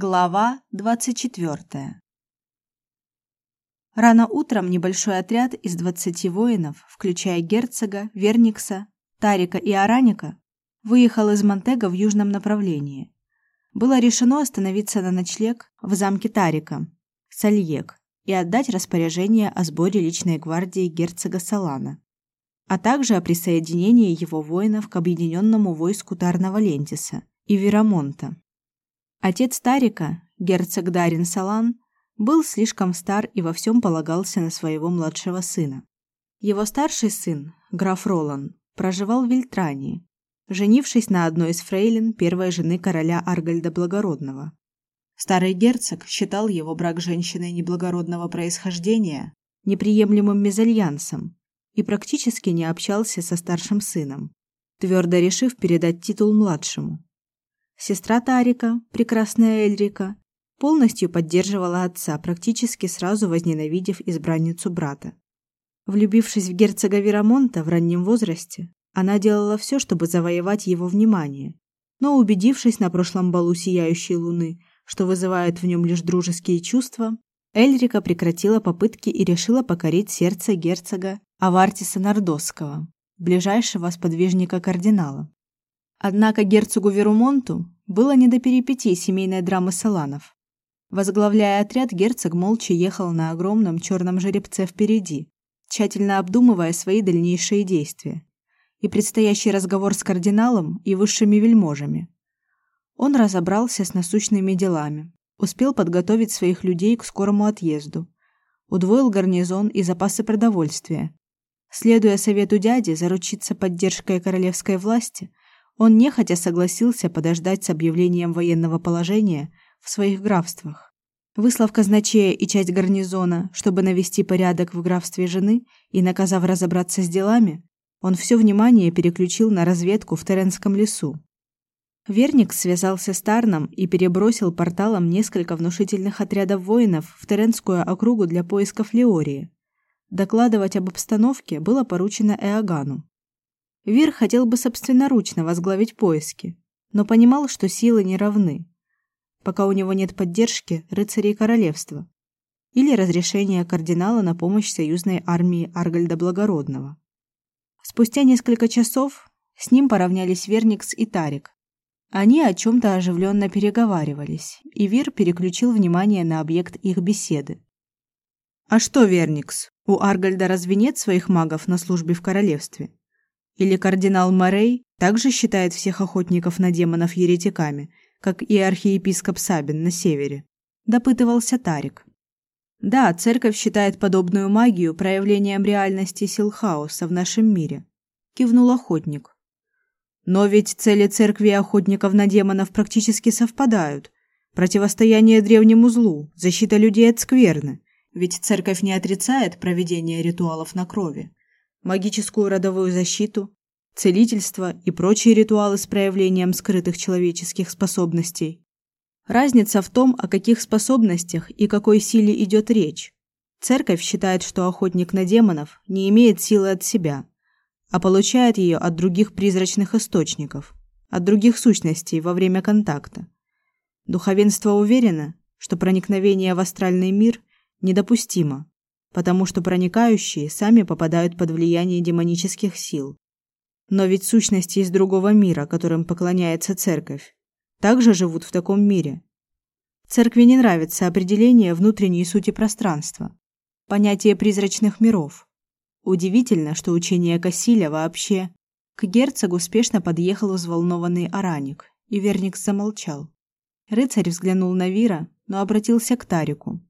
Глава 24. Рано утром небольшой отряд из 20 воинов, включая герцога, Верникса, Тарика и Араника, выехал из Монтега в южном направлении. Было решено остановиться на ночлег в замке Тарика, Сальек, и отдать распоряжение о сборе личной гвардии герцога Салана, а также о присоединении его воинов к объединенному войску Тарного Лентиса и Верамонта. Отец Тарика, герцог Дарин Салан, был слишком стар и во всем полагался на своего младшего сына. Его старший сын, граф Ролан, проживал в Вильтрании, женившись на одной из фрейлин первой жены короля Аргальда Благородного. Старый герцог считал его брак женщиной неблагородного происхождения неприемлемым мезальянсом и практически не общался со старшим сыном, твердо решив передать титул младшему. Сестра Тарика, прекрасная Эльрика, полностью поддерживала отца, практически сразу возненавидев избранницу брата. Влюбившись в герцога Верамонта в раннем возрасте, она делала все, чтобы завоевать его внимание. Но убедившись на прошлом балу сияющей луны, что вызывает в нем лишь дружеские чувства, Эльрика прекратила попытки и решила покорить сердце герцога Авартиса Нордосского, ближайшего сподвижника кардинала. Однако герцогу Верумонту было не до перипетий семейной драмы Саланов. Возглавляя отряд, герцог молча ехал на огромном черном жеребце впереди, тщательно обдумывая свои дальнейшие действия и предстоящий разговор с кардиналом и высшими вельможами. Он разобрался с насущными делами, успел подготовить своих людей к скорому отъезду, удвоил гарнизон и запасы продовольствия. Следуя совету дяди заручиться поддержкой королевской власти – он нехотя согласился подождать с объявлением военного положения в своих графствах. Выслав казначея и часть гарнизона, чтобы навести порядок в графстве жены и наказав разобраться с делами, он все внимание переключил на разведку в Теренском лесу. Верник связался с Тарном и перебросил порталом несколько внушительных отрядов воинов в Теренскую округу для поисков Леории. Докладывать об обстановке было поручено Эогану. Вир хотел бы собственноручно возглавить поиски, но понимал, что силы не равны, пока у него нет поддержки рыцарей королевства или разрешения кардинала на помощь союзной армии Аргальда Благородного. Спустя несколько часов с ним поравнялись Верникс и Тарик. Они о чем то оживленно переговаривались, и Вир переключил внимание на объект их беседы. А что, Верникс, у Аргальда разве нет своих магов на службе в королевстве? Или кардинал Морей также считает всех охотников на демонов еретиками, как и архиепископ Сабин на севере? Допытывался Тарик. Да, церковь считает подобную магию проявлением реальности сил хаоса в нашем мире, кивнул охотник. Но ведь цели церкви и охотников на демонов практически совпадают. Противостояние древнему злу, защита людей от скверны. Ведь церковь не отрицает проведение ритуалов на крови магическую родовую защиту, целительство и прочие ритуалы с проявлением скрытых человеческих способностей. Разница в том, о каких способностях и какой силе идет речь. Церковь считает, что охотник на демонов не имеет силы от себя, а получает ее от других призрачных источников, от других сущностей во время контакта. Духовенство уверено, что проникновение в астральный мир недопустимо, потому что проникающие сами попадают под влияние демонических сил. Но ведь сущности из другого мира, которым поклоняется церковь, также живут в таком мире. Церкви не нравится определение внутренней сути пространства, понятие призрачных миров. Удивительно, что учение Кассиля вообще к герцогу спешно подъехал взволнованный Араник, и Верник замолчал. Рыцарь взглянул на Вира, но обратился к Тарику.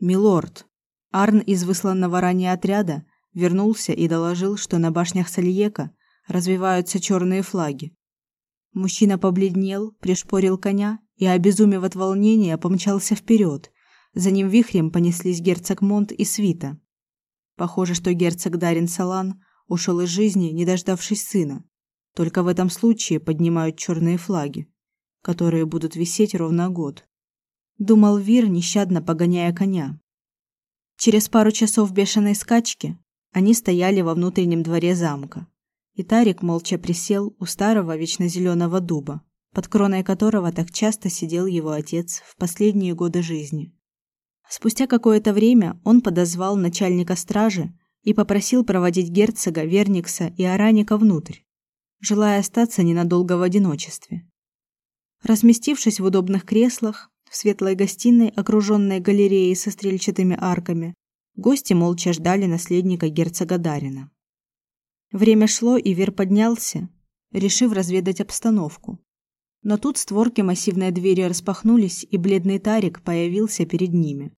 Милорд, Арн из высланного ранее отряда вернулся и доложил, что на башнях Сальека развиваются черные флаги. Мужчина побледнел, пришпорил коня и, обезумев от волнения, помчался вперед. За ним вихрем понеслись герцог Монт и свита. Похоже, что герцог Дарин Салан ушел из жизни, не дождавшись сына. Только в этом случае поднимают черные флаги, которые будут висеть ровно год. Думал Вир, нещадно погоняя коня. Через пару часов бешеной скачки они стояли во внутреннем дворе замка. И Тарик молча присел у старого вечно зеленого дуба, под кроной которого так часто сидел его отец в последние годы жизни. Спустя какое-то время он подозвал начальника стражи и попросил проводить герцога, Верникса и Араника внутрь, желая остаться ненадолго в одиночестве. Разместившись в удобных креслах в светлой гостиной, окруженной галереей со стрельчатыми арками, гости молча ждали наследника герцога Дарина. Время шло, и Вер поднялся, решив разведать обстановку. Но тут створки массивной двери распахнулись, и бледный Тарик появился перед ними.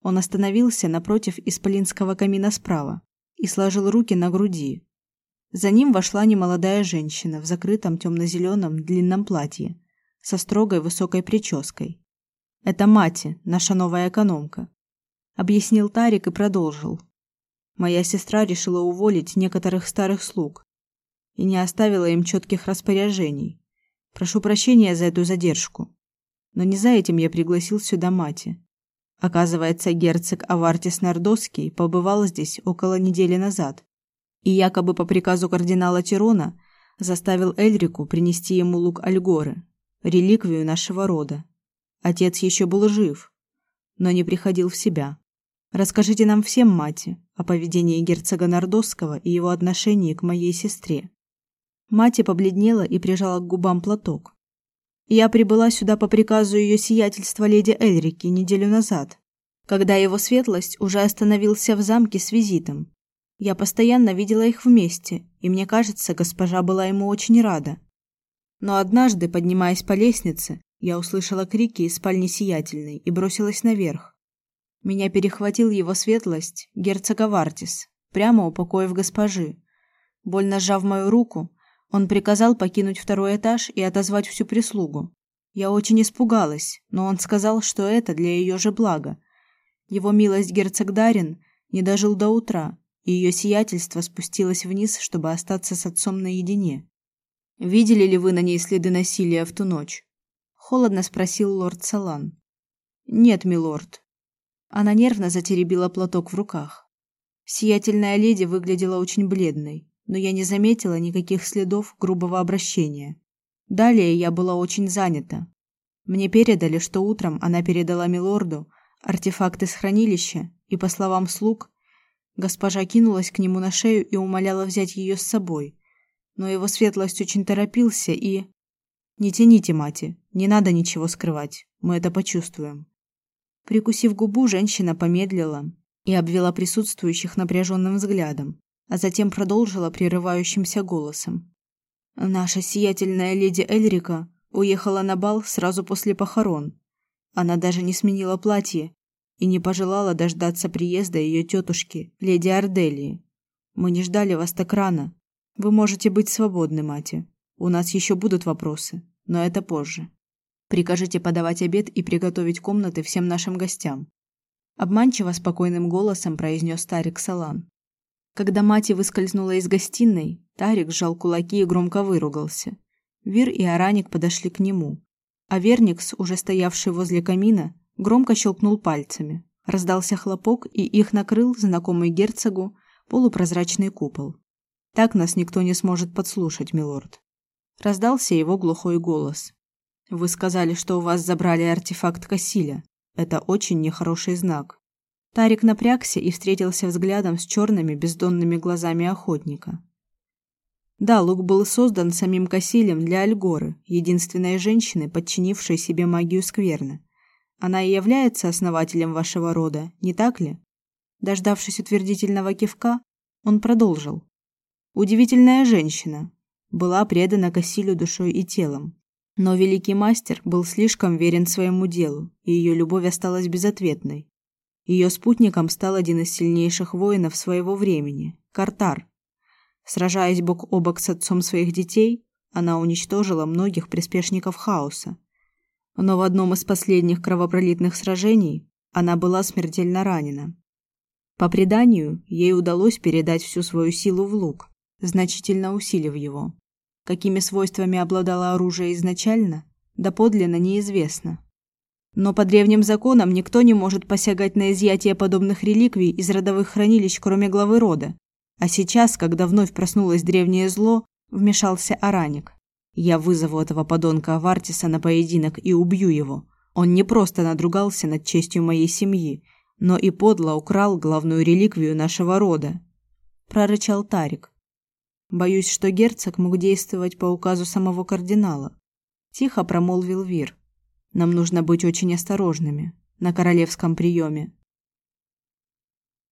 Он остановился напротив исполинского камина справа и сложил руки на груди. За ним вошла немолодая женщина в закрытом темно зеленом длинном платье со строгой высокой прической. Это Мати, наша новая экономка, объяснил Тарик и продолжил. Моя сестра решила уволить некоторых старых слуг и не оставила им четких распоряжений. Прошу прощения за эту задержку, но не за этим я пригласил сюда Мати. Оказывается, герцог Авартис Нордоский побывал здесь около недели назад и якобы по приказу кардинала Тирона заставил Эльрику принести ему лук Альгоры, реликвию нашего рода. Отец еще был жив, но не приходил в себя. Расскажите нам всем, мать, о поведении герцога Нордосского и его отношении к моей сестре. Мать побледнела и прижала к губам платок. Я прибыла сюда по приказу ее сиятельства леди Эльрики неделю назад, когда его светлость уже остановился в замке с визитом. Я постоянно видела их вместе, и мне кажется, госпожа была ему очень рада. Но однажды, поднимаясь по лестнице, я услышала крики из спальни сиятельной и бросилась наверх. Меня перехватил его светлость, герцог Авартис, прямо у покоев госпожи. Больно сжав мою руку, он приказал покинуть второй этаж и отозвать всю прислугу. Я очень испугалась, но он сказал, что это для ее же блага. Его милость герцог Дарин не дожил до утра, и ее сиятельство спустилось вниз, чтобы остаться с отцом наедине. Видели ли вы на ней следы насилия в ту ночь? Холодно спросил лорд Салан. Нет, милорд. Она нервно затеребила платок в руках. Сиятельная леди выглядела очень бледной но я не заметила никаких следов грубого обращения. Далее я была очень занята. Мне передали, что утром она передала милорду артефакты с хранилища, и по словам слуг, госпожа кинулась к нему на шею и умоляла взять ее с собой. Но его светлость очень торопился и Не тяните, мати, не надо ничего скрывать. Мы это почувствуем. Прикусив губу, женщина помедлила и обвела присутствующих напряженным взглядом а затем продолжила прерывающимся голосом. Наша сиятельная леди Эльрика уехала на бал сразу после похорон. Она даже не сменила платье и не пожелала дождаться приезда ее тетушки, леди Арделии. Мы не ждали вас так рано. Вы можете быть свободны, мать. У нас еще будут вопросы, но это позже. Прикажите подавать обед и приготовить комнаты всем нашим гостям. Обманчиво спокойным голосом произнес старик Салан. Когда мать выскользнула из гостиной, Тарик сжал кулаки и громко выругался. Вир и Араник подошли к нему, а Верникс, уже стоявший возле камина, громко щелкнул пальцами. Раздался хлопок, и их накрыл знакомый герцогу полупрозрачный купол. Так нас никто не сможет подслушать, милорд. Раздался его глухой голос. Вы сказали, что у вас забрали артефакт Кассиля. Это очень нехороший знак. Тарик напрягся и встретился взглядом с черными бездонными глазами охотника. Да, лук был создан самим Касилем для Альгоры, единственной женщины, подчинившей себе магию скверны. Она и является основателем вашего рода, не так ли? Дождавшись утвердительного кивка, он продолжил. Удивительная женщина, была предана Касилю душой и телом. Но великий мастер был слишком верен своему делу, и ее любовь осталась безответной. Ее спутником стал один из сильнейших воинов своего времени Картар. Сражаясь бок о бок с отцом своих детей, она уничтожила многих приспешников хаоса. Но в одном из последних кровопролитных сражений она была смертельно ранена. По преданию, ей удалось передать всю свою силу в лук, значительно усилив его. Какими свойствами обладало оружие изначально, доподлинно неизвестно. Но по древним законам никто не может посягать на изъятие подобных реликвий из родовых хранилищ, кроме главы рода. А сейчас, когда вновь проснулось древнее зло, вмешался Араник. Я вызову этого подонка Авартиса на поединок и убью его. Он не просто надругался над честью моей семьи, но и подло украл главную реликвию нашего рода, прорычал Тарик. Боюсь, что герцог мог действовать по указу самого кардинала, тихо промолвил Вир. Нам нужно быть очень осторожными на королевском приеме.